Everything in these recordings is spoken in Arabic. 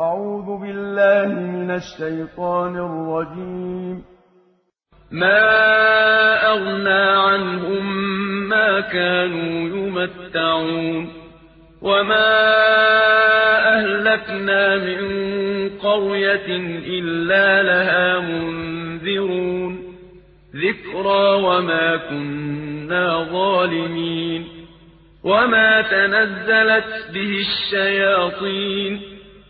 أعوذ بالله من الشيطان الرجيم. ما أغنى عنهم ما كانوا يمتعون وما أهلكنا من قرية إلا لها منذرون ذكرى وما كنا ظالمين وما تنزلت به الشياطين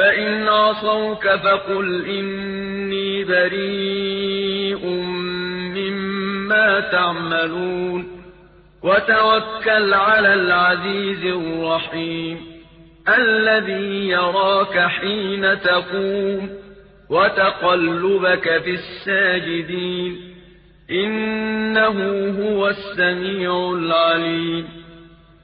فإن عصوك فقل إني بريء مما تعملون وتوكل على العزيز الرحيم الذي يراك حين تقوم وتقلبك في الساجدين إنه هو السميع العليم